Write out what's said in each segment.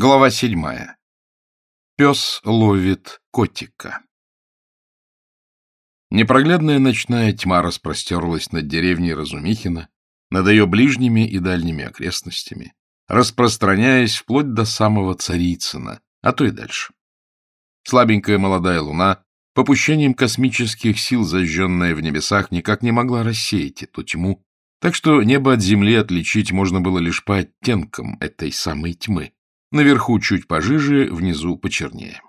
Глава седьмая. Пес ловит котика. Непроглядная ночная тьма распростерлась над деревней Разумихина, над ее ближними и дальними окрестностями, распространяясь вплоть до самого Царицына, а то и дальше. Слабенькая молодая луна, попущением космических сил, зажженная в небесах, никак не могла рассеять эту тьму, так что небо от земли отличить можно было лишь по оттенкам этой самой тьмы Наверху чуть пожиже, внизу почернее.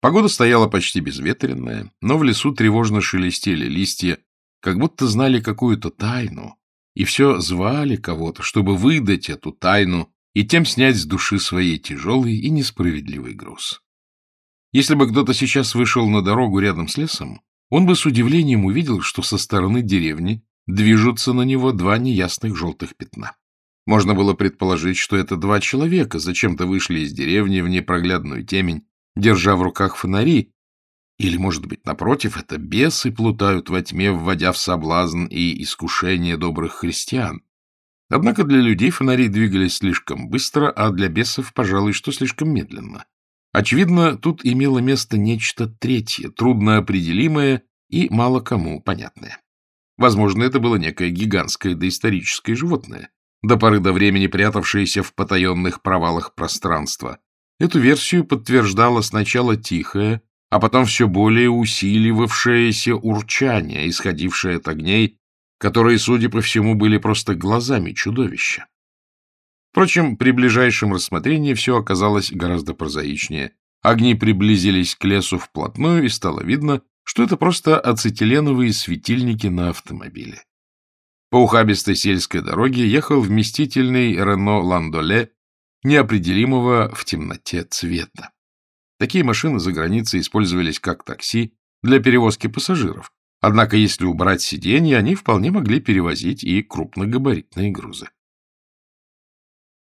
Погода стояла почти безветренная, но в лесу тревожно шелестели листья, как будто знали какую-то тайну, и все звали кого-то, чтобы выдать эту тайну и тем снять с души своей тяжелый и несправедливый груз. Если бы кто-то сейчас вышел на дорогу рядом с лесом, он бы с удивлением увидел, что со стороны деревни движутся на него два неясных желтых пятна. Можно было предположить, что это два человека зачем-то вышли из деревни в непроглядную темень, держа в руках фонари, или, может быть, напротив, это бесы плутают во тьме, вводя в соблазн и искушение добрых христиан. Однако для людей фонари двигались слишком быстро, а для бесов, пожалуй, что слишком медленно. Очевидно, тут имело место нечто третье, трудноопределимое и мало кому понятное. Возможно, это было некое гигантское доисторическое животное, до поры до времени прятавшиеся в потаенных провалах пространства. Эту версию подтверждало сначала тихое, а потом все более усиливавшееся урчание, исходившее от огней, которые, судя по всему, были просто глазами чудовища. Впрочем, при ближайшем рассмотрении все оказалось гораздо прозаичнее. Огни приблизились к лесу вплотную, и стало видно, что это просто ацетиленовые светильники на автомобиле. По ухабистой сельской дороге ехал вместительный Рено Ландоле, неопределимого в темноте цвета. Такие машины за границей использовались как такси для перевозки пассажиров. Однако, если убрать сиденья, они вполне могли перевозить и крупногабаритные грузы.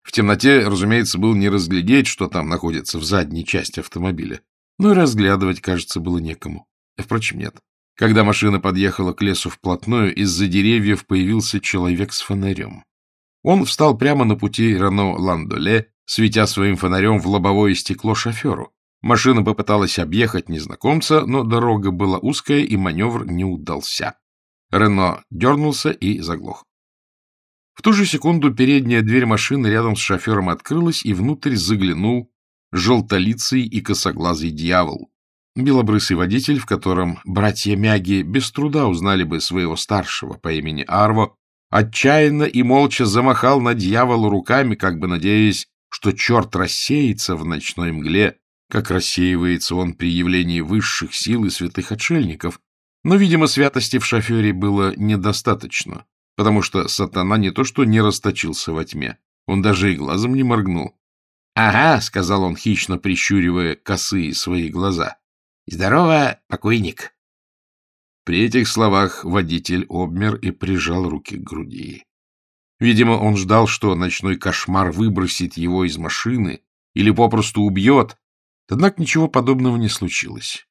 В темноте, разумеется, было не разглядеть, что там находится в задней части автомобиля, но и разглядывать, кажется, было некому. Впрочем, нет. Когда машина подъехала к лесу вплотную, из-за деревьев появился человек с фонарем. Он встал прямо на пути Рено Ландоле, светя своим фонарем в лобовое стекло шоферу. Машина попыталась объехать незнакомца, но дорога была узкая, и маневр не удался. Рено дернулся и заглох. В ту же секунду передняя дверь машины рядом с шофером открылась, и внутрь заглянул желтолицый и косоглазый дьявол. Белобрысый водитель, в котором братья Мяги без труда узнали бы своего старшего по имени Арво, отчаянно и молча замахал на дьяволу руками, как бы надеясь, что черт рассеется в ночной мгле, как рассеивается он при явлении высших сил и святых отшельников. Но, видимо, святости в шофере было недостаточно, потому что сатана не то что не расточился во тьме, он даже и глазом не моргнул. — Ага, — сказал он, хищно прищуривая косые свои глаза, Здорово, покойник. При этих словах водитель обмер и прижал руки к груди. Видимо, он ждал, что ночной кошмар выбросит его из машины или попросту убьет, однако ничего подобного не случилось.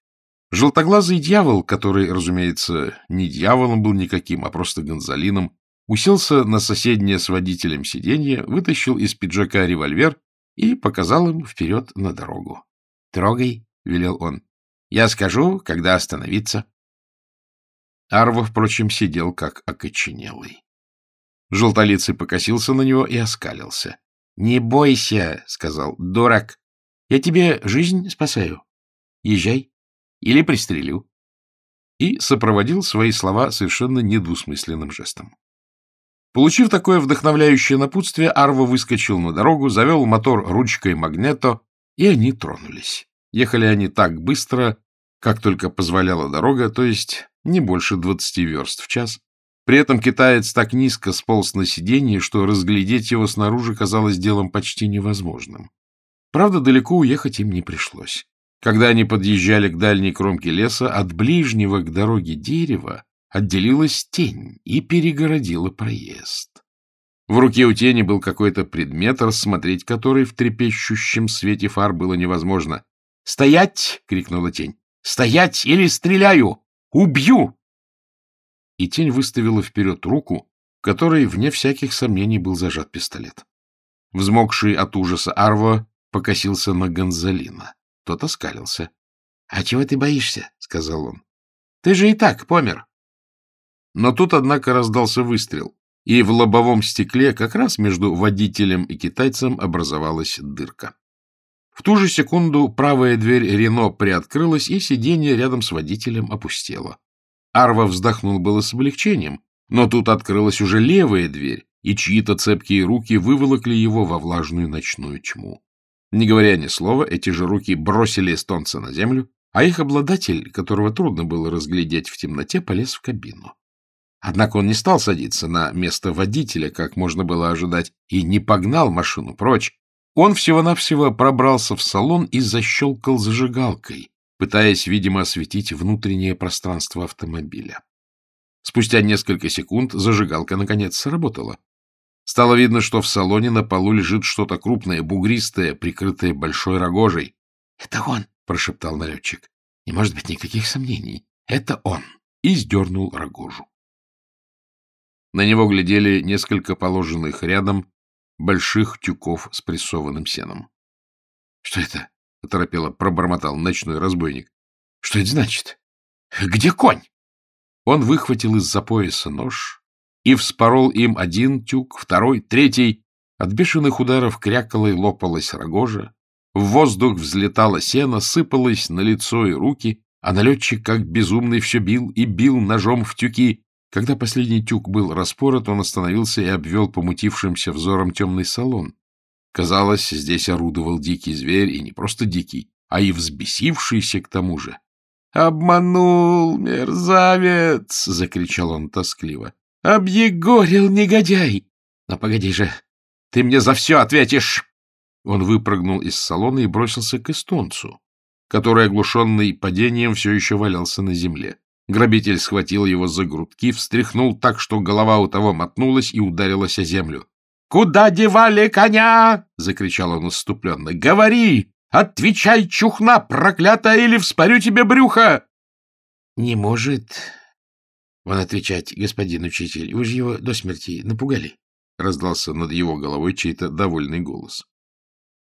Желтоглазый дьявол, который, разумеется, не дьяволом был никаким, а просто гонзолином, уселся на соседнее с водителем сиденье, вытащил из пиджака револьвер и показал им вперед на дорогу. — Трогай, — велел он. Я скажу, когда остановиться. Арва, впрочем, сидел как окоченелый. Желтолицый покосился на него и оскалился. — Не бойся, — сказал, — дурак. Я тебе жизнь спасаю. Езжай. Или пристрелю. И сопроводил свои слова совершенно недвусмысленным жестом. Получив такое вдохновляющее напутствие, Арва выскочил на дорогу, завел мотор ручкой магнето, и они тронулись. Ехали они так быстро, как только позволяла дорога, то есть не больше двадцати верст в час. При этом китаец так низко сполз на сиденье, что разглядеть его снаружи казалось делом почти невозможным. Правда, далеко уехать им не пришлось. Когда они подъезжали к дальней кромке леса, от ближнего к дороге дерева отделилась тень и перегородила проезд. В руке у тени был какой-то предмет, рассмотреть который в трепещущем свете фар было невозможно. «Стоять!» — крикнула тень. «Стоять или стреляю! Убью!» И тень выставила вперед руку, в которой, вне всяких сомнений, был зажат пистолет. Взмокший от ужаса Арво покосился на Гонзалина. Тот оскалился. — А чего ты боишься? — сказал он. — Ты же и так помер. Но тут, однако, раздался выстрел, и в лобовом стекле как раз между водителем и китайцем образовалась дырка. В ту же секунду правая дверь Рено приоткрылась, и сиденье рядом с водителем опустело. Арва вздохнул было с облегчением, но тут открылась уже левая дверь, и чьи-то цепкие руки выволокли его во влажную ночную тьму. Не говоря ни слова, эти же руки бросили эстонца на землю, а их обладатель, которого трудно было разглядеть в темноте, полез в кабину. Однако он не стал садиться на место водителя, как можно было ожидать, и не погнал машину прочь. Он всего-навсего пробрался в салон и защелкал зажигалкой, пытаясь, видимо, осветить внутреннее пространство автомобиля. Спустя несколько секунд зажигалка наконец сработала. Стало видно, что в салоне на полу лежит что-то крупное, бугристое, прикрытое большой рогожей. — Это он! — прошептал налетчик. — Не может быть никаких сомнений. Это он! И сдернул рогожу. На него глядели несколько положенных рядом больших тюков с прессованным сеном. — Что это? — оторопело пробормотал ночной разбойник. — Что это значит? Где конь? Он выхватил из-за пояса нож и вспорол им один тюк, второй, третий. От бешеных ударов крякала и лопалась рогожа. В воздух взлетало сено, сыпалось на лицо и руки, а налетчик, как безумный, все бил и бил ножом в тюки. Когда последний тюк был распорот, он остановился и обвел помутившимся взором темный салон. Казалось, здесь орудовал дикий зверь, и не просто дикий, а и взбесившийся к тому же. «Обманул, мерзавец!» — закричал он тоскливо. «Объегорил, негодяй! Но погоди же, ты мне за все ответишь!» Он выпрыгнул из салона и бросился к эстонцу, который, оглушенный падением, все еще валялся на земле. Грабитель схватил его за грудки, встряхнул так, что голова у того мотнулась и ударилась о землю. — Куда девали коня? — закричал он исступленно. — Говори! Отвечай, чухна проклятая, или вспорю тебе брюхо! — Не может он отвечать, господин учитель. Вы же его до смерти напугали. Раздался над его головой чей-то довольный голос.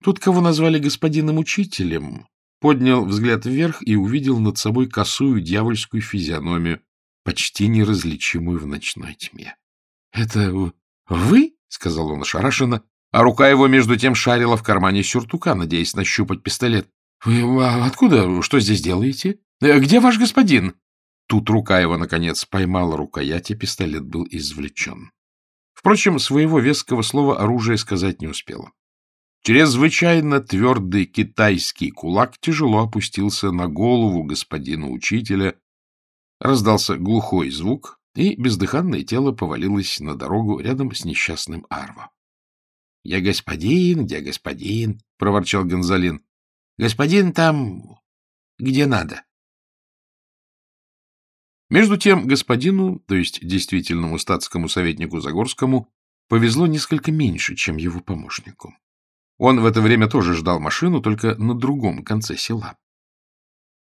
Тут, кого назвали господином учителем, поднял взгляд вверх и увидел над собой косую дьявольскую физиономию, почти неразличимую в ночной тьме. — Это вы? — сказал он ошарашенно, а рука его между тем шарила в кармане сюртука, надеясь нащупать пистолет. — Вы а откуда? Что здесь делаете? Где ваш господин? Тут рука его, наконец, поймала рукоять, и пистолет был извлечен. Впрочем, своего веского слова оружие сказать не успело. Чрезвычайно твердый китайский кулак тяжело опустился на голову господина учителя. Раздался глухой звук, и бездыханное тело повалилось на дорогу рядом с несчастным Арво. — Я господин, где господин? — проворчал Гонзалин. — Господин там, где надо. Между тем господину, то есть действительному статскому советнику Загорскому, повезло несколько меньше, чем его помощнику. Он в это время тоже ждал машину, только на другом конце села.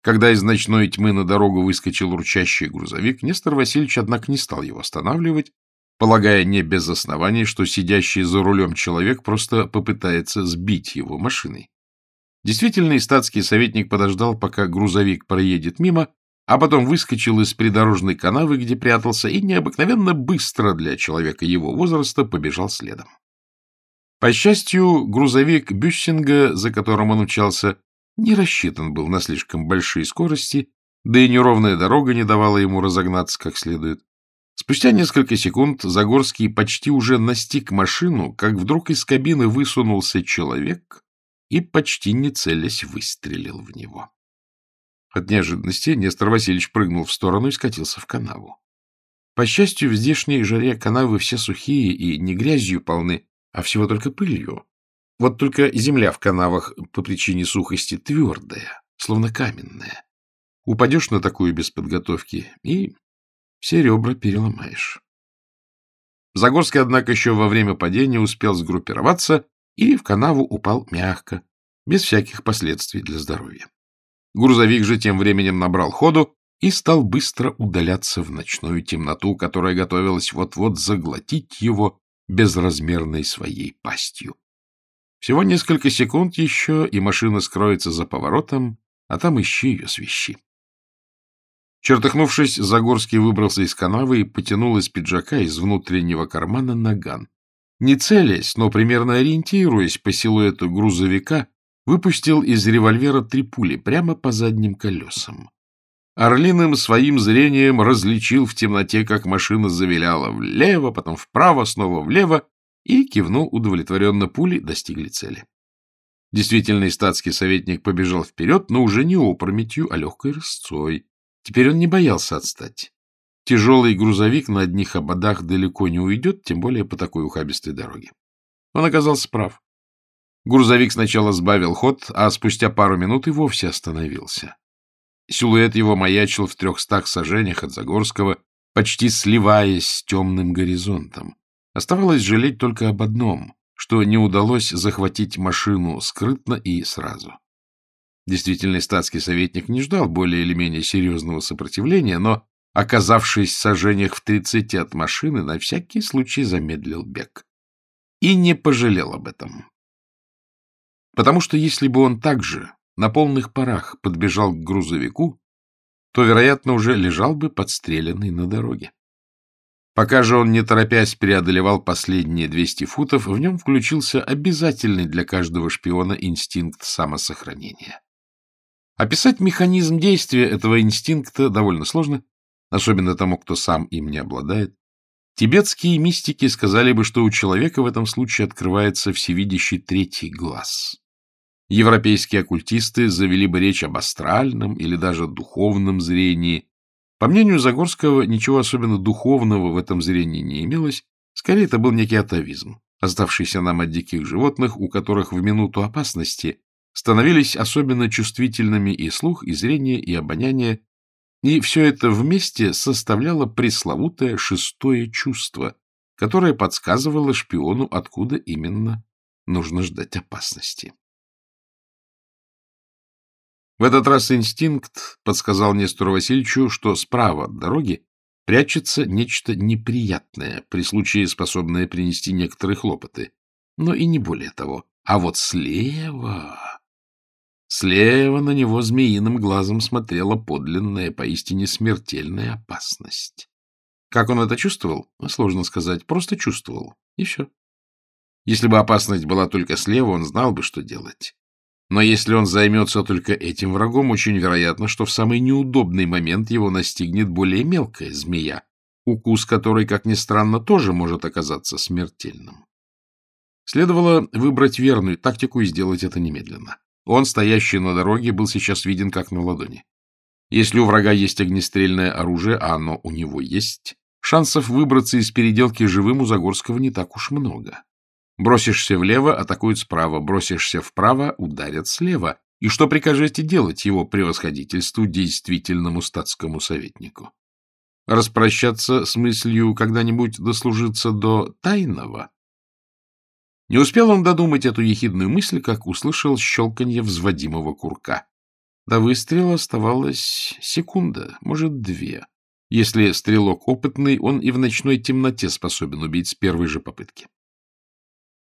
Когда из ночной тьмы на дорогу выскочил урчащий грузовик, Нестор Васильевич, однако, не стал его останавливать, полагая не без оснований, что сидящий за рулем человек просто попытается сбить его машиной. Действительный статский советник подождал, пока грузовик проедет мимо, а потом выскочил из придорожной канавы, где прятался, и необыкновенно быстро для человека его возраста побежал следом. По счастью, грузовик Бюссинга, за которым он учался, не рассчитан был на слишком большие скорости, да и неровная дорога не давала ему разогнаться как следует. Спустя несколько секунд Загорский почти уже настиг машину, как вдруг из кабины высунулся человек и, почти не целясь, выстрелил в него. От неожиданности Нестор Васильевич прыгнул в сторону и скатился в канаву. По счастью, в здешней жаре канавы все сухие и не грязью полны, а всего только пылью. Вот только земля в канавах по причине сухости твердая, словно каменная. Упадешь на такую без подготовки и все ребра переломаешь. Загорский, однако, еще во время падения успел сгруппироваться и в канаву упал мягко, без всяких последствий для здоровья. Грузовик же тем временем набрал ходу и стал быстро удаляться в ночную темноту, которая готовилась вот-вот заглотить его безразмерной своей пастью. Всего несколько секунд еще, и машина скроется за поворотом, а там ищи ее свищи. Чертыхнувшись, Загорский выбрался из канавы и потянул из пиджака из внутреннего кармана наган. Не целясь, но примерно ориентируясь по силуэту грузовика, выпустил из револьвера три пули прямо по задним колесам. Орлиным своим зрением различил в темноте, как машина завиляла влево, потом вправо, снова влево, и кивнул удовлетворенно пули, достигли цели. Действительный статский советник побежал вперед, но уже не опрометью, а легкой рысцой. Теперь он не боялся отстать. Тяжелый грузовик на одних ободах далеко не уйдет, тем более по такой ухабистой дороге. Он оказался прав. Грузовик сначала сбавил ход, а спустя пару минут и вовсе остановился. Силуэт его маячил в трехстах сажениях от Загорского, почти сливаясь с темным горизонтом. Оставалось жалеть только об одном, что не удалось захватить машину скрытно и сразу. Действительный статский советник не ждал более или менее серьезного сопротивления, но, оказавшись в сажениях в тридцати от машины, на всякий случай замедлил бег. И не пожалел об этом. Потому что если бы он также на полных парах подбежал к грузовику, то, вероятно, уже лежал бы подстреленный на дороге. Пока же он, не торопясь, преодолевал последние 200 футов, в нем включился обязательный для каждого шпиона инстинкт самосохранения. Описать механизм действия этого инстинкта довольно сложно, особенно тому, кто сам им не обладает. Тибетские мистики сказали бы, что у человека в этом случае открывается всевидящий третий глаз. Европейские оккультисты завели бы речь об астральном или даже духовном зрении. По мнению Загорского, ничего особенно духовного в этом зрении не имелось, скорее это был некий атовизм, оставшийся нам от диких животных, у которых в минуту опасности становились особенно чувствительными и слух, и зрение, и обоняние, и все это вместе составляло пресловутое шестое чувство, которое подсказывало шпиону, откуда именно нужно ждать опасности. В этот раз инстинкт подсказал Нестору Васильевичу, что справа от дороги прячется нечто неприятное, при случае способное принести некоторые хлопоты, но и не более того. А вот слева... Слева на него змеиным глазом смотрела подлинная, поистине смертельная опасность. Как он это чувствовал? Сложно сказать, просто чувствовал, и все. Если бы опасность была только слева, он знал бы, что делать. Но если он займется только этим врагом, очень вероятно, что в самый неудобный момент его настигнет более мелкая змея, укус которой, как ни странно, тоже может оказаться смертельным. Следовало выбрать верную тактику и сделать это немедленно. Он, стоящий на дороге, был сейчас виден как на ладони. Если у врага есть огнестрельное оружие, а оно у него есть, шансов выбраться из переделки живым у Загорского не так уж много. Бросишься влево — атакуют справа, бросишься вправо — ударят слева. И что прикажете делать его превосходительству, действительному статскому советнику? Распрощаться с мыслью когда-нибудь дослужиться до тайного? Не успел он додумать эту ехидную мысль, как услышал щелканье взводимого курка. До выстрела оставалась секунда, может, две. Если стрелок опытный, он и в ночной темноте способен убить с первой же попытки.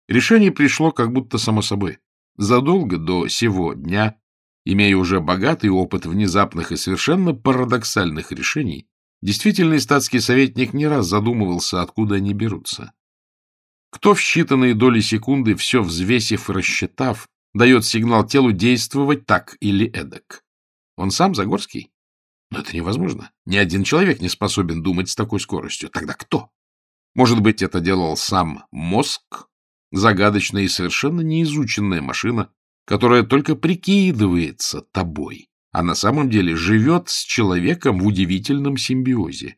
Решение пришло как будто само собой. Задолго до сего дня, имея уже богатый опыт внезапных и совершенно парадоксальных решений, действительный статский советник не раз задумывался, откуда они берутся. Кто в считанные доли секунды, все взвесив и рассчитав, дает сигнал телу действовать так или эдак? Он сам, Загорский? Но это невозможно. Ни один человек не способен думать с такой скоростью. Тогда кто? Может быть, это делал сам мозг? Загадочная и совершенно неизученная машина, которая только прикидывается тобой, а на самом деле живет с человеком в удивительном симбиозе.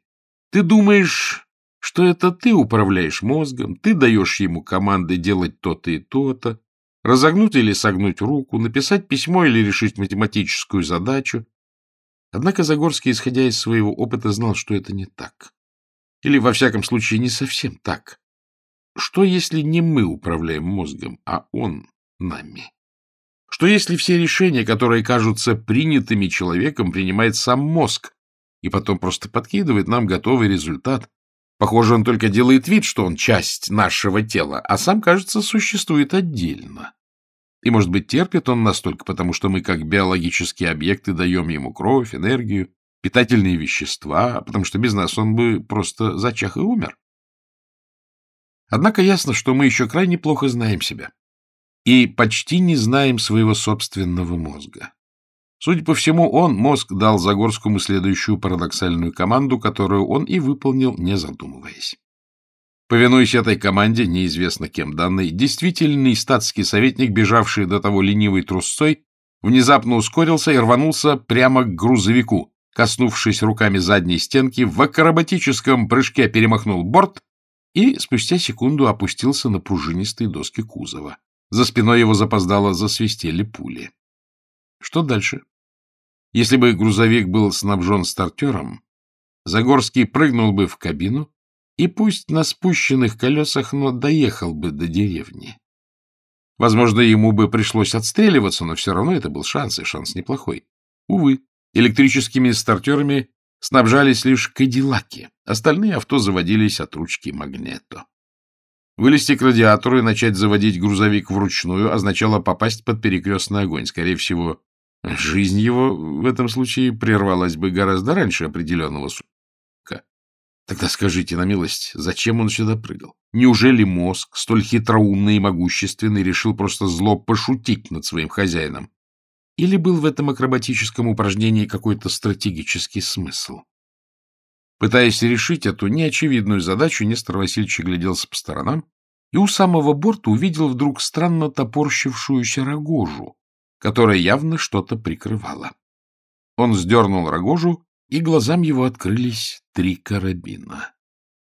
Ты думаешь, что это ты управляешь мозгом, ты даешь ему команды делать то-то и то-то, разогнуть или согнуть руку, написать письмо или решить математическую задачу. Однако Загорский, исходя из своего опыта, знал, что это не так. Или, во всяком случае, не совсем так. Что, если не мы управляем мозгом, а он нами? Что, если все решения, которые кажутся принятыми человеком, принимает сам мозг, и потом просто подкидывает нам готовый результат, Похоже, он только делает вид, что он часть нашего тела, а сам, кажется, существует отдельно. И, может быть, терпит он настолько, потому что мы, как биологические объекты, даем ему кровь, энергию, питательные вещества, потому что без нас он бы просто зачах и умер. Однако ясно, что мы еще крайне плохо знаем себя и почти не знаем своего собственного мозга. Судя по всему, он, мозг, дал Загорскому следующую парадоксальную команду, которую он и выполнил, не задумываясь. Повинуясь этой команде, неизвестно кем данной, действительный статский советник, бежавший до того ленивой трусцой, внезапно ускорился и рванулся прямо к грузовику, коснувшись руками задней стенки, в акробатическом прыжке перемахнул борт и спустя секунду опустился на пружинистые доски кузова. За спиной его запоздало засвистели пули. Что дальше? Если бы грузовик был снабжен стартером, Загорский прыгнул бы в кабину и пусть на спущенных колесах, но доехал бы до деревни. Возможно, ему бы пришлось отстреливаться, но все равно это был шанс, и шанс неплохой. Увы, электрическими стартерами снабжались лишь кадиллаки, остальные авто заводились от ручки магнето. Вылезти к радиатору и начать заводить грузовик вручную означало попасть под перекрестный огонь. Скорее всего, жизнь его в этом случае прервалась бы гораздо раньше определенного срока. Тогда скажите на милость, зачем он сюда прыгал? Неужели мозг, столь хитроумный и могущественный, решил просто зло пошутить над своим хозяином? Или был в этом акробатическом упражнении какой-то стратегический смысл? Пытаясь решить эту неочевидную задачу, Нестор Васильевич гляделся по сторонам и у самого борта увидел вдруг странно топорщившуюся рогожу, которая явно что-то прикрывала. Он сдернул рогожу, и глазам его открылись три карабина.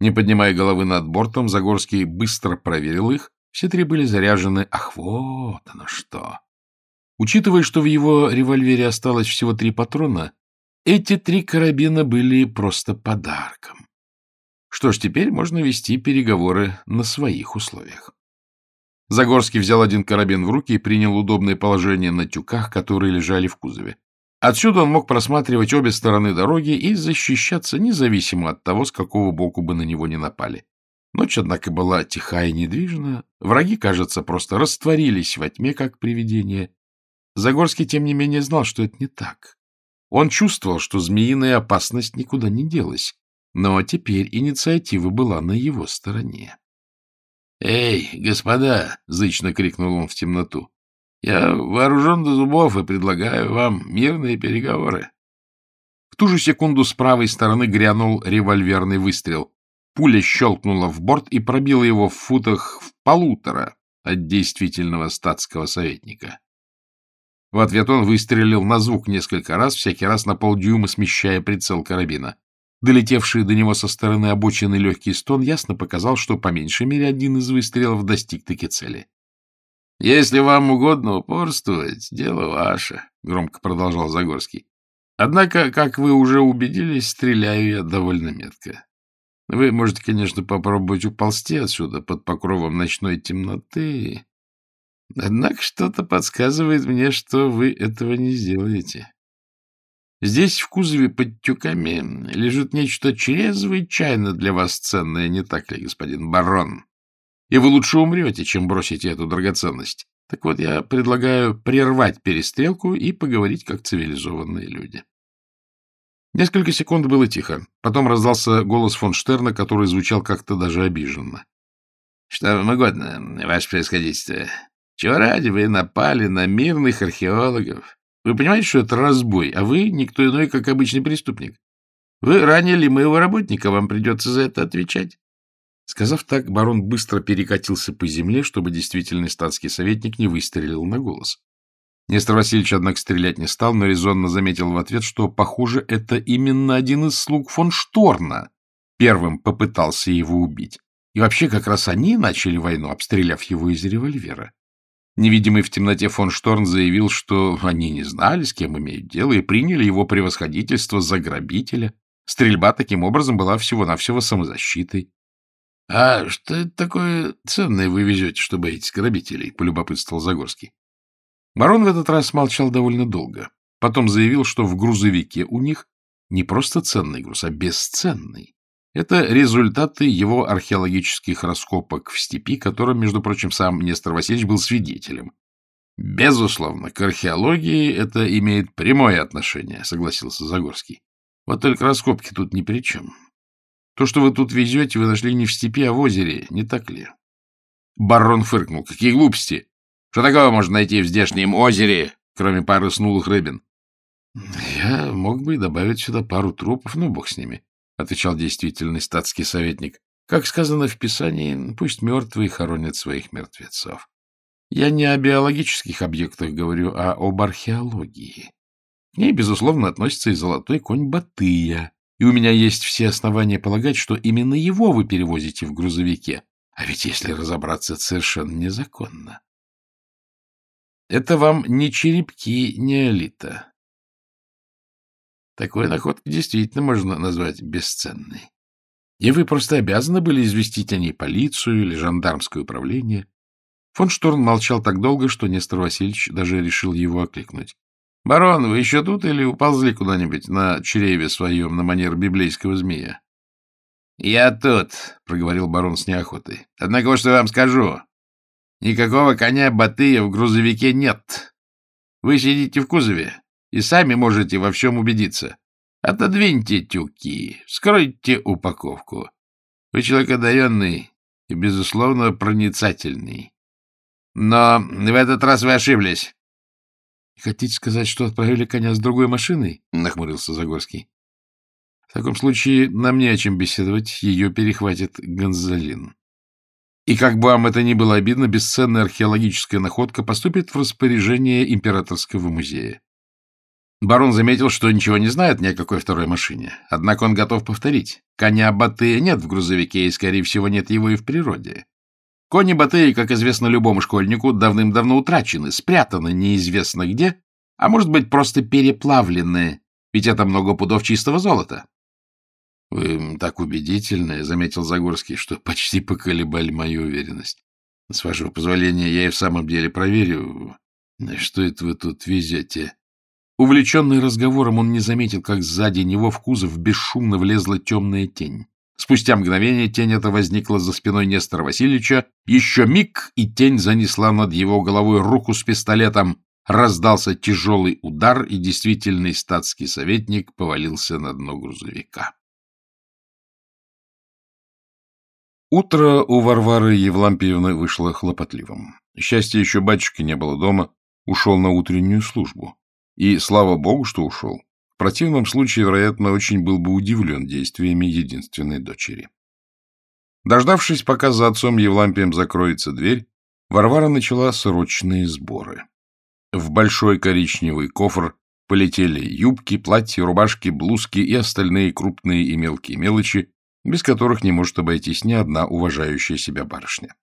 Не поднимая головы над бортом, Загорский быстро проверил их. Все три были заряжены. Ах, вот оно что! Учитывая, что в его револьвере осталось всего три патрона, эти три карабина были просто подарком. Что ж, теперь можно вести переговоры на своих условиях. Загорский взял один карабин в руки и принял удобное положение на тюках, которые лежали в кузове. Отсюда он мог просматривать обе стороны дороги и защищаться независимо от того, с какого боку бы на него не напали. Ночь, однако, была тиха и недвижна. Враги, кажется, просто растворились во тьме, как привидения. Загорский, тем не менее, знал, что это не так. Он чувствовал, что змеиная опасность никуда не делась, но теперь инициатива была на его стороне. — Эй, господа! — зычно крикнул он в темноту. — Я вооружен до зубов и предлагаю вам мирные переговоры. В ту же секунду с правой стороны грянул револьверный выстрел. Пуля щелкнула в борт и пробила его в футах в полутора от действительного статского советника. В ответ он выстрелил на звук несколько раз, всякий раз на полдюйма смещая прицел карабина. Долетевший до него со стороны обочины легкий стон ясно показал, что по меньшей мере один из выстрелов достиг таки цели. — Если вам угодно упорствовать, дело ваше, — громко продолжал Загорский. — Однако, как вы уже убедились, стреляю я довольно метко. Вы можете, конечно, попробовать уползти отсюда под покровом ночной темноты, Однако что-то подсказывает мне, что вы этого не сделаете. Здесь в кузове под тюками лежит нечто чрезвычайно для вас ценное, не так ли, господин барон? И вы лучше умрете, чем бросите эту драгоценность. Так вот, я предлагаю прервать перестрелку и поговорить как цивилизованные люди. Несколько секунд было тихо. Потом раздался голос фон Штерна, который звучал как-то даже обиженно. — Что вам угодно, ваше происходительство. Чего ради вы напали на мирных археологов? Вы понимаете, что это разбой, а вы никто иной, как обычный преступник. Вы ранили моего работника, вам придется за это отвечать. Сказав так, барон быстро перекатился по земле, чтобы действительный статский советник не выстрелил на голос. Нестор Васильевич, однако, стрелять не стал, но резонно заметил в ответ, что, похоже, это именно один из слуг фон Шторна первым попытался его убить. И вообще, как раз они начали войну, обстреляв его из револьвера. Невидимый в темноте фон Шторн заявил, что они не знали, с кем имеют дело, и приняли его превосходительство за грабителя. Стрельба таким образом была всего-навсего самозащитой. — А что это такое ценное вы везете, чтобы этих грабителей? — полюбопытствовал Загорский. Барон в этот раз молчал довольно долго. Потом заявил, что в грузовике у них не просто ценный груз, а бесценный. Это результаты его археологических раскопок в степи, которым, между прочим, сам Нестор Васильевич был свидетелем. Безусловно, к археологии это имеет прямое отношение, согласился Загорский. Вот только раскопки тут ни при чем. То, что вы тут везете, вы нашли не в степи, а в озере, не так ли? Барон фыркнул. Какие глупости! Что такого можно найти в здешнем озере, кроме пары снулых рыбин? Я мог бы добавить сюда пару трупов, но бог с ними, — отвечал действительный статский советник. Как сказано в Писании, пусть мертвые хоронят своих мертвецов. Я не о биологических объектах говорю, а об археологии. К ней, безусловно, относится и золотой конь Батыя, и у меня есть все основания полагать, что именно его вы перевозите в грузовике. А ведь, если разобраться, совершенно незаконно. Это вам не черепки неолита. Такой находку действительно можно назвать бесценной. И вы просто обязаны были известить о ней полицию или жандармское управление. Фон Штурн молчал так долго, что Нестор Васильевич даже решил его окликнуть. — Барон, вы еще тут или уползли куда-нибудь на чреве своем на манер библейского змея? — Я тут, — проговорил барон с неохотой. — Однако что я вам скажу. Никакого коня Батыя в грузовике нет. Вы сидите в кузове и сами можете во всем убедиться. Отодвиньте тюки, скройте упаковку. Вы человек одаренный и, безусловно, проницательный. Но в этот раз вы ошиблись. — Хотите сказать, что отправили коня с другой машиной? — нахмурился Загорский. — В таком случае нам не о чем беседовать, ее перехватит Гонзалин. И как бы вам это ни было обидно, бесценная археологическая находка поступит в распоряжение Императорского музея. Барон заметил, что ничего не знает ни о какой второй машине. Однако он готов повторить. Коня Батыя нет в грузовике, и, скорее всего, нет его и в природе. Кони Батыя, как известно любому школьнику, давным-давно утрачены, спрятаны неизвестно где, а может быть, просто переплавлены, ведь это много пудов чистого золота. — Вы так убедительны, — заметил Загорский, что почти поколебали мою уверенность. С вашего позволения, я и в самом деле проверю, что это вы тут везете. Увлеченный разговором, он не заметил, как сзади него в кузов бесшумно влезла темная тень. Спустя мгновение тень эта возникла за спиной Нестора Васильевича. Еще миг, и тень занесла над его головой руку с пистолетом. Раздался тяжелый удар, и действительный статский советник повалился на дно грузовика. Утро у Варвары Евлампиевны вышло хлопотливым. Счастье еще батюшки не было дома, ушел на утреннюю службу. И слава богу, что ушел. В противном случае, вероятно, очень был бы удивлен действиями единственной дочери. Дождавшись, пока за отцом Евлампием закроется дверь, Варвара начала срочные сборы. В большой коричневый кофр полетели юбки, платья, рубашки, блузки и остальные крупные и мелкие мелочи, без которых не может обойтись ни одна уважающая себя барышня.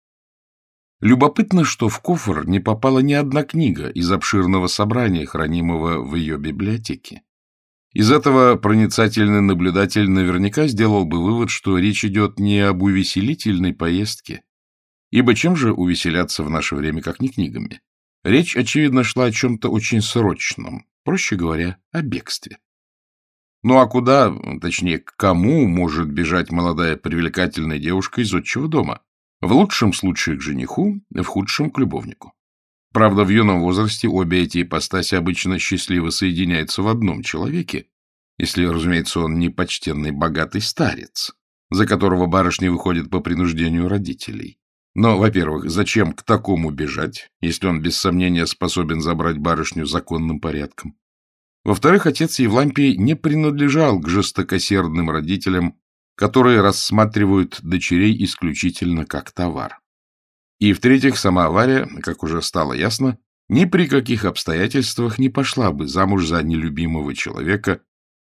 Любопытно, что в кофр не попала ни одна книга из обширного собрания, хранимого в ее библиотеке. Из этого проницательный наблюдатель наверняка сделал бы вывод, что речь идет не об увеселительной поездке, ибо чем же увеселяться в наше время, как не книгами? Речь, очевидно, шла о чем-то очень срочном, проще говоря, о бегстве. Ну а куда, точнее, к кому может бежать молодая привлекательная девушка из отчего дома? В лучшем случае к жениху, в худшем — к любовнику. Правда, в юном возрасте обе эти ипостаси обычно счастливо соединяются в одном человеке, если, разумеется, он не почтенный богатый старец, за которого барышня выходит по принуждению родителей. Но, во-первых, зачем к такому бежать, если он без сомнения способен забрать барышню законным порядком? Во-вторых, отец Евлампий не принадлежал к жестокосердным родителям, которые рассматривают дочерей исключительно как товар. И, в-третьих, сама авария, как уже стало ясно, ни при каких обстоятельствах не пошла бы замуж за нелюбимого человека,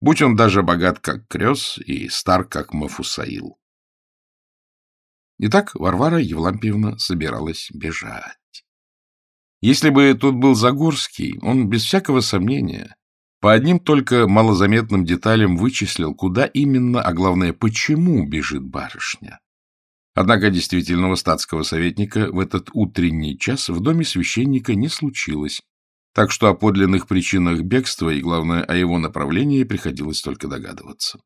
будь он даже богат, как Крёс, и стар, как Мафусаил. Итак, Варвара Евлампиевна собиралась бежать. Если бы тут был Загорский, он без всякого сомнения по одним только малозаметным деталям вычислил, куда именно, а главное, почему бежит барышня. Однако действительного статского советника в этот утренний час в доме священника не случилось, так что о подлинных причинах бегства и, главное, о его направлении приходилось только догадываться.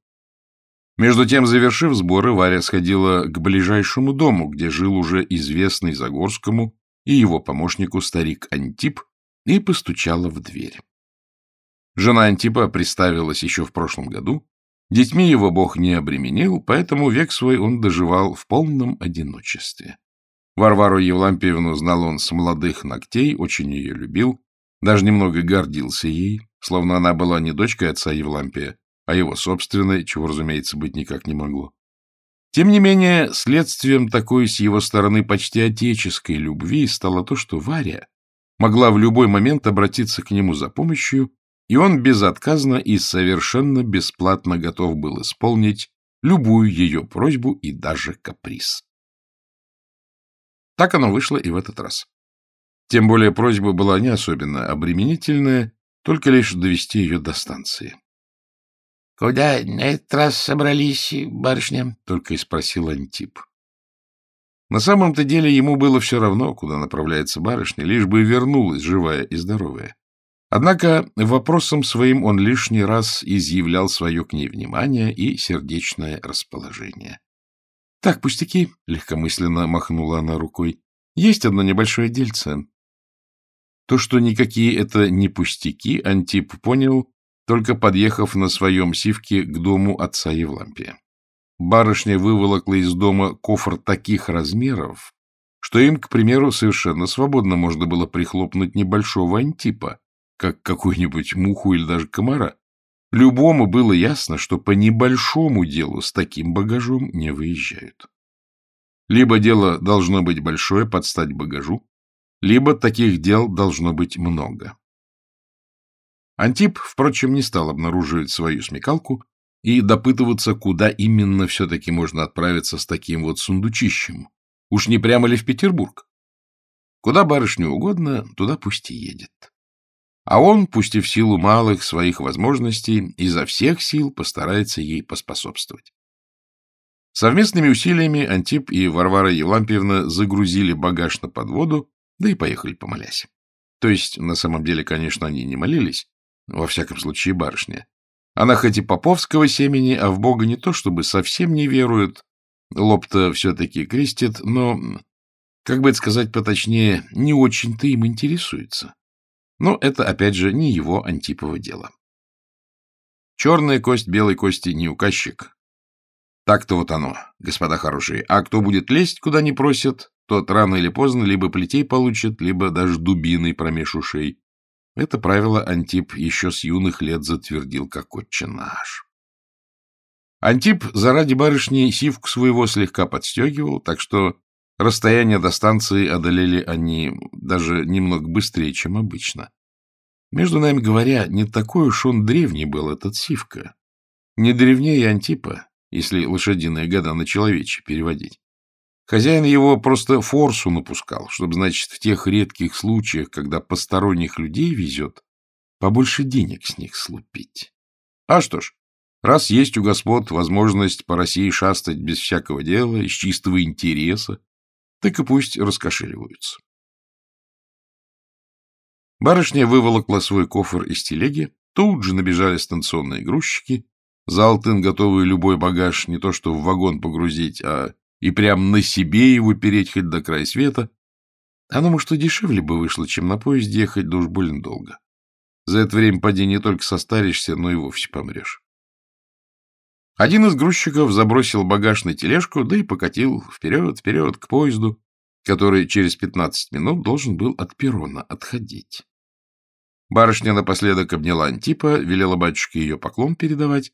Между тем, завершив сборы, Варя сходила к ближайшему дому, где жил уже известный Загорскому и его помощнику старик Антип, и постучала в дверь. Жена Антипа приставилась еще в прошлом году. Детьми его бог не обременил, поэтому век свой он доживал в полном одиночестве. Варвару Евлампиевну знал он с молодых ногтей, очень ее любил, даже немного гордился ей, словно она была не дочкой отца Евлампия, а его собственной, чего, разумеется, быть никак не могло. Тем не менее, следствием такой с его стороны почти отеческой любви стало то, что Варя могла в любой момент обратиться к нему за помощью, и он безотказно и совершенно бесплатно готов был исполнить любую ее просьбу и даже каприз. Так оно вышло и в этот раз. Тем более просьба была не особенно обременительная, только лишь довести ее до станции. — Куда на этот раз собрались, барышня? — только и спросил Антип. На самом-то деле ему было все равно, куда направляется барышня, лишь бы вернулась живая и здоровая. Однако вопросом своим он лишний раз изъявлял свое к ней внимание и сердечное расположение. — Так, пустяки, — легкомысленно махнула она рукой, — есть одно небольшое дельце. То, что никакие это не пустяки, Антип понял, только подъехав на своем сивке к дому отца Евлампия. Барышня выволокла из дома кофр таких размеров, что им, к примеру, совершенно свободно можно было прихлопнуть небольшого антипа, как какую-нибудь муху или даже комара. Любому было ясно, что по небольшому делу с таким багажом не выезжают. Либо дело должно быть большое под стать багажу, либо таких дел должно быть много. Антип, впрочем, не стал обнаруживать свою смекалку и допытываться, куда именно все-таки можно отправиться с таким вот сундучищем. Уж не прямо ли в Петербург? Куда барышне угодно, туда пусть и едет. А он, пусть и в силу малых своих возможностей, изо всех сил постарается ей поспособствовать. Совместными усилиями Антип и Варвара Евлампиевна загрузили багаж на подводу, да и поехали помолясь. То есть, на самом деле, конечно, они не молились, во всяком случае, барышня. Она хоть и поповского семени, а в Бога не то чтобы совсем не верует, лоб-то все-таки крестит, но, как бы это сказать поточнее, не очень-то им интересуется. Но это, опять же, не его антипово дело. Черная кость белой кости не указчик. Так-то вот оно, господа хорошие. А кто будет лезть, куда не просят, тот рано или поздно либо плетей получит, либо даже дубиной промеж ушей. Это правило Антип еще с юных лет затвердил, как отче наш. Антип заради барышни сивку своего слегка подстегивал, так что расстояние до станции одолели они даже немного быстрее, чем обычно. Между нами говоря, не такой уж он древний был, этот сивка. Не древнее Антипа, если лошадиные года на человечьи переводить. Хозяин его просто форсу напускал, чтобы, значит, в тех редких случаях, когда посторонних людей везет, побольше денег с них слупить. А что ж, раз есть у господ возможность по России шастать без всякого дела, из чистого интереса, так и пусть раскошеливаются. Барышня выволокла свой кофр из телеги, тут же набежали станционные грузчики, за алтын готовый любой багаж не то что в вагон погрузить, а и прям на себе его переть хоть до края света, оно, может, и дешевле бы вышло, чем на поезде ехать, да уж больно долго. За это время поди не только состаришься, но и вовсе помрешь. Один из грузчиков забросил багаж на тележку, да и покатил вперед-вперед к поезду, который через пятнадцать минут должен был от перрона отходить. Барышня напоследок обняла Антипа, велела батюшке ее поклон передавать,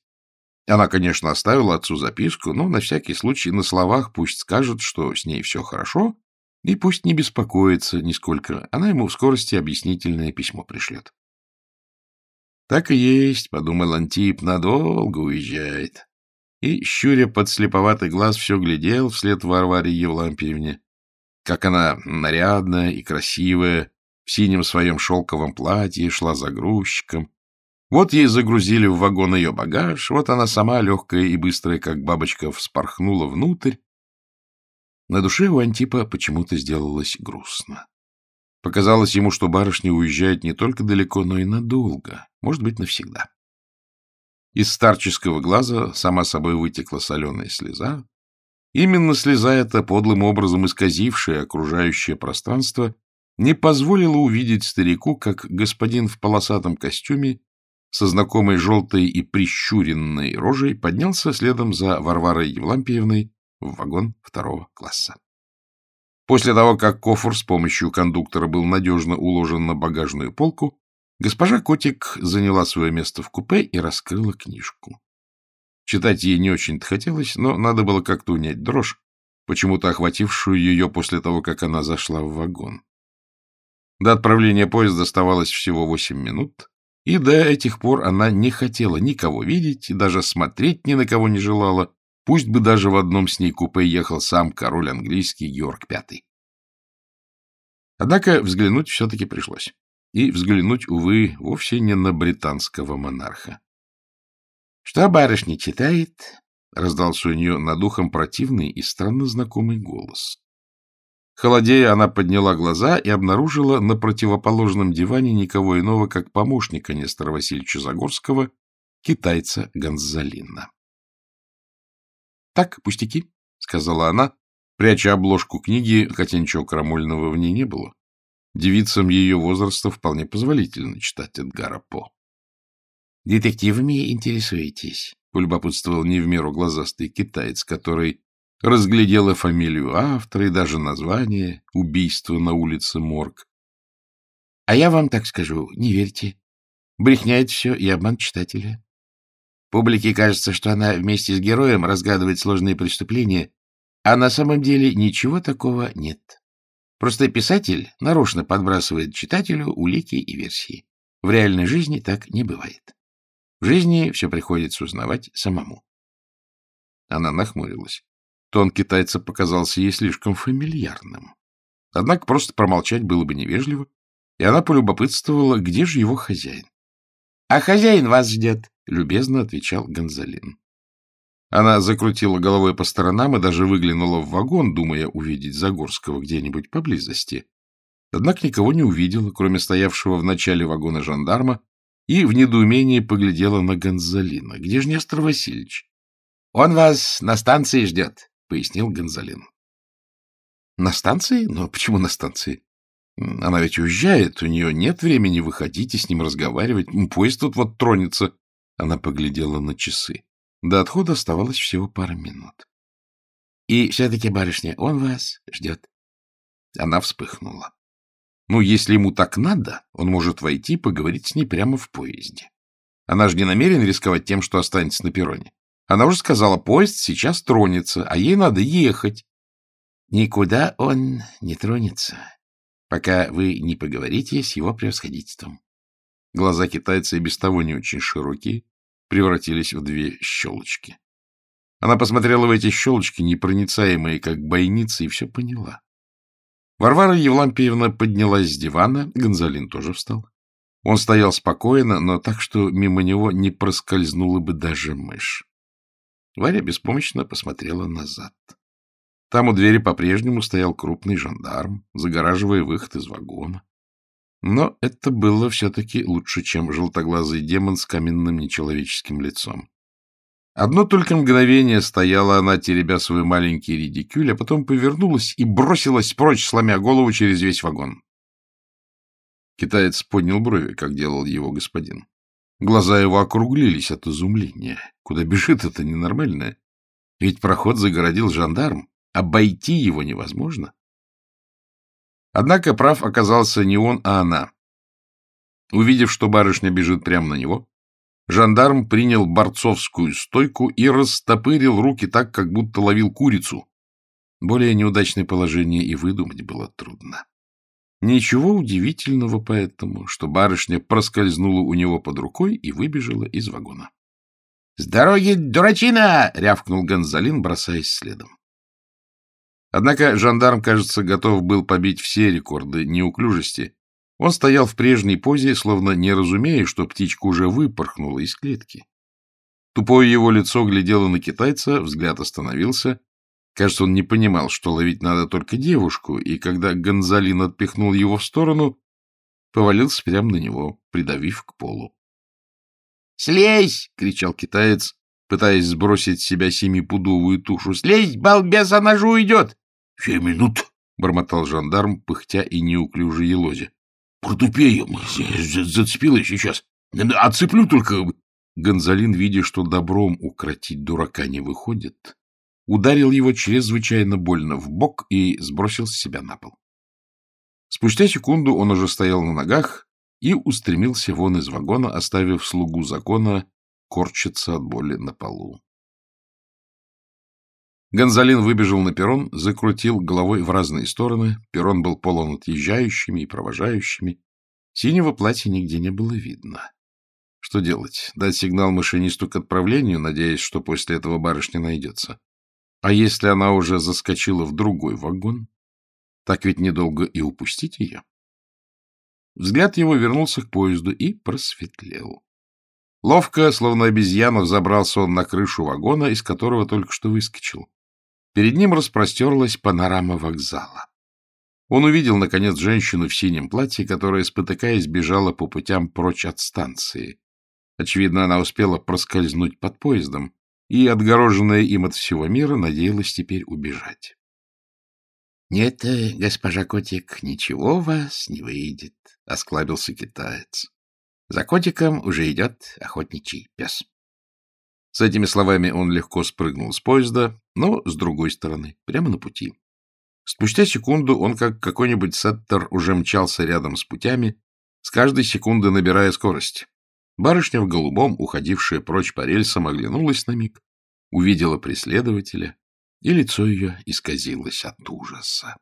она, конечно, оставила отцу записку, но на всякий случай на словах пусть скажет, что с ней все хорошо, и пусть не беспокоится нисколько. Она ему в скорости объяснительное письмо пришлет. — Так и есть, — подумал Антип, — надолго уезжает. И, щуря под слеповатый глаз, все глядел вслед Варваре Евлампиевне, как она нарядная и красивая, в синем своем шелковом платье шла за грузчиком, вот ей загрузили в вагон ее багаж, вот она сама, легкая и быстрая, как бабочка, вспорхнула внутрь. На душе у Антипа почему-то сделалось грустно. Показалось ему, что барышня уезжает не только далеко, но и надолго, может быть, навсегда. Из старческого глаза сама собой вытекла соленая слеза. Именно слеза эта, подлым образом исказившая окружающее пространство, не позволило увидеть старику, как господин в полосатом костюме со знакомой желтой и прищуренной рожей поднялся следом за Варварой Евлампиевной в вагон второго класса. После того, как кофр с помощью кондуктора был надежно уложен на багажную полку, госпожа Котик заняла свое место в купе и раскрыла книжку. Читать ей не очень-то хотелось, но надо было как-то унять дрожь, почему-то охватившую ее после того, как она зашла в вагон. До отправления поезда оставалось всего восемь минут, и до этих пор она не хотела никого видеть и даже смотреть ни на кого не желала, пусть бы даже в одном с ней купе ехал сам король английский Георг V. Однако взглянуть все-таки пришлось. И взглянуть, увы, вовсе не на британского монарха. — Что барышня читает? — раздался у нее над ухом противный и странно знакомый голос. Холодея, она подняла глаза и обнаружила на противоположном диване никого иного, как помощника Нестора Васильевича Загорского, китайца Гонзалина. — Так, пустяки, — сказала она, пряча обложку книги, хотя ничего крамольного в ней не было. Девицам ее возраста вполне позволительно читать Эдгара По. — Детективами интересуетесь? — полюбопытствовал не в меру глазастый китаец, который разглядела фамилию автора и даже название «Убийство на улице Морг». — А я вам так скажу, не верьте. Брехня это все и обман читателя. Публике кажется, что она вместе с героем разгадывает сложные преступления, а на самом деле ничего такого нет. Просто писатель нарочно подбрасывает читателю улики и версии. В реальной жизни так не бывает. В жизни все приходится узнавать самому. Она нахмурилась. Тон китайца показался ей слишком фамильярным. Однако просто промолчать было бы невежливо, и она полюбопытствовала, где же его хозяин. — А хозяин вас ждет, — любезно отвечал Гонзалин. Она закрутила головой по сторонам и даже выглянула в вагон, думая увидеть Загорского где-нибудь поблизости. Однако никого не увидела, кроме стоявшего в начале вагона жандарма, и в недоумении поглядела на Гонзалина. — Где же Нестор Васильевич? — Он вас на станции ждет, — пояснил Гонзалин. — На станции? Но почему на станции? Она ведь уезжает, у нее нет времени выходить и с ним разговаривать. Поезд тут вот тронется. Она поглядела на часы. До отхода оставалось всего пара минут. — И все-таки, барышня, он вас ждет. Она вспыхнула. Ну, если ему так надо, он может войти и поговорить с ней прямо в поезде. Она же не намерена рисковать тем, что останется на перроне. Она уже сказала, поезд сейчас тронется, а ей надо ехать. Никуда он не тронется, пока вы не поговорите с его превосходительством. Глаза китайца и без того не очень широкие, превратились в две щелочки. Она посмотрела в эти щелочки, непроницаемые, как бойницы, и все поняла. Варвара Евлампиевна поднялась с дивана, Гонзалин тоже встал. Он стоял спокойно, но так, что мимо него не проскользнула бы даже мышь. Варя беспомощно посмотрела назад. Там у двери по-прежнему стоял крупный жандарм, загораживая выход из вагона. Но это было все-таки лучше, чем желтоглазый демон с каменным нечеловеческим лицом. Одно только мгновение стояла она, теребя свой маленький редикюль, а потом повернулась и бросилась прочь, сломя голову через весь вагон. Китаец поднял брови, как делал его господин. Глаза его округлились от изумления. Куда бежит это ненормальное? Ведь проход загородил жандарм. Обойти его невозможно. Однако прав оказался не он, а она. Увидев, что барышня бежит прямо на него, жандарм принял борцовскую стойку и растопырил руки так, как будто ловил курицу. Более неудачное положение и выдумать было трудно. Ничего удивительного поэтому, что барышня проскользнула у него под рукой и выбежала из вагона. — С дороги, дурачина! — рявкнул Гонзалин, бросаясь следом. Однако жандарм, кажется, готов был побить все рекорды неуклюжести. Он стоял в прежней позе, словно не разумея, что птичка уже выпорхнула из клетки. Тупое его лицо глядело на китайца, взгляд остановился, Кажется, он не понимал, что ловить надо только девушку, и когда Гонзалин отпихнул его в сторону, повалился прямо на него, придавив к полу. «Слезь!» — кричал китаец, пытаясь сбросить с себя семипудовую тушу. «Слезь, балбес, она же уйдет!» «Семь минут!» — бормотал жандарм, пыхтя и неуклюже елозя. — Протупеем! Зацепила сейчас! Отцеплю только... Гонзалин, видя, что добром укротить дурака не выходит, ударил его чрезвычайно больно в бок и сбросил с себя на пол. Спустя секунду он уже стоял на ногах и устремился вон из вагона, оставив слугу закона корчиться от боли на полу. Гонзалин выбежал на перрон, закрутил головой в разные стороны. Перрон был полон отъезжающими и провожающими. Синего платья нигде не было видно. Что делать? Дать сигнал машинисту к отправлению, надеясь, что после этого барышня найдется? А если она уже заскочила в другой вагон? Так ведь недолго и упустить ее. Взгляд его вернулся к поезду и просветлел. Ловко, словно обезьяна, забрался он на крышу вагона, из которого только что выскочил. Перед ним распростерлась панорама вокзала. Он увидел, наконец, женщину в синем платье, которая, спотыкаясь, бежала по путям прочь от станции. Очевидно, она успела проскользнуть под поездом и, отгороженная им от всего мира, надеялась теперь убежать. — Нет, госпожа Котик, ничего вас не выйдет, — осклабился китаец. — За котиком уже идет охотничий пес. С этими словами он легко спрыгнул с поезда, но с другой стороны, прямо на пути. Спустя секунду он, как какой-нибудь сеттер, уже мчался рядом с путями, с каждой секунды набирая скорость. Барышня в голубом, уходившая прочь по рельсам, оглянулась на миг, увидела преследователя, и лицо ее исказилось от ужаса.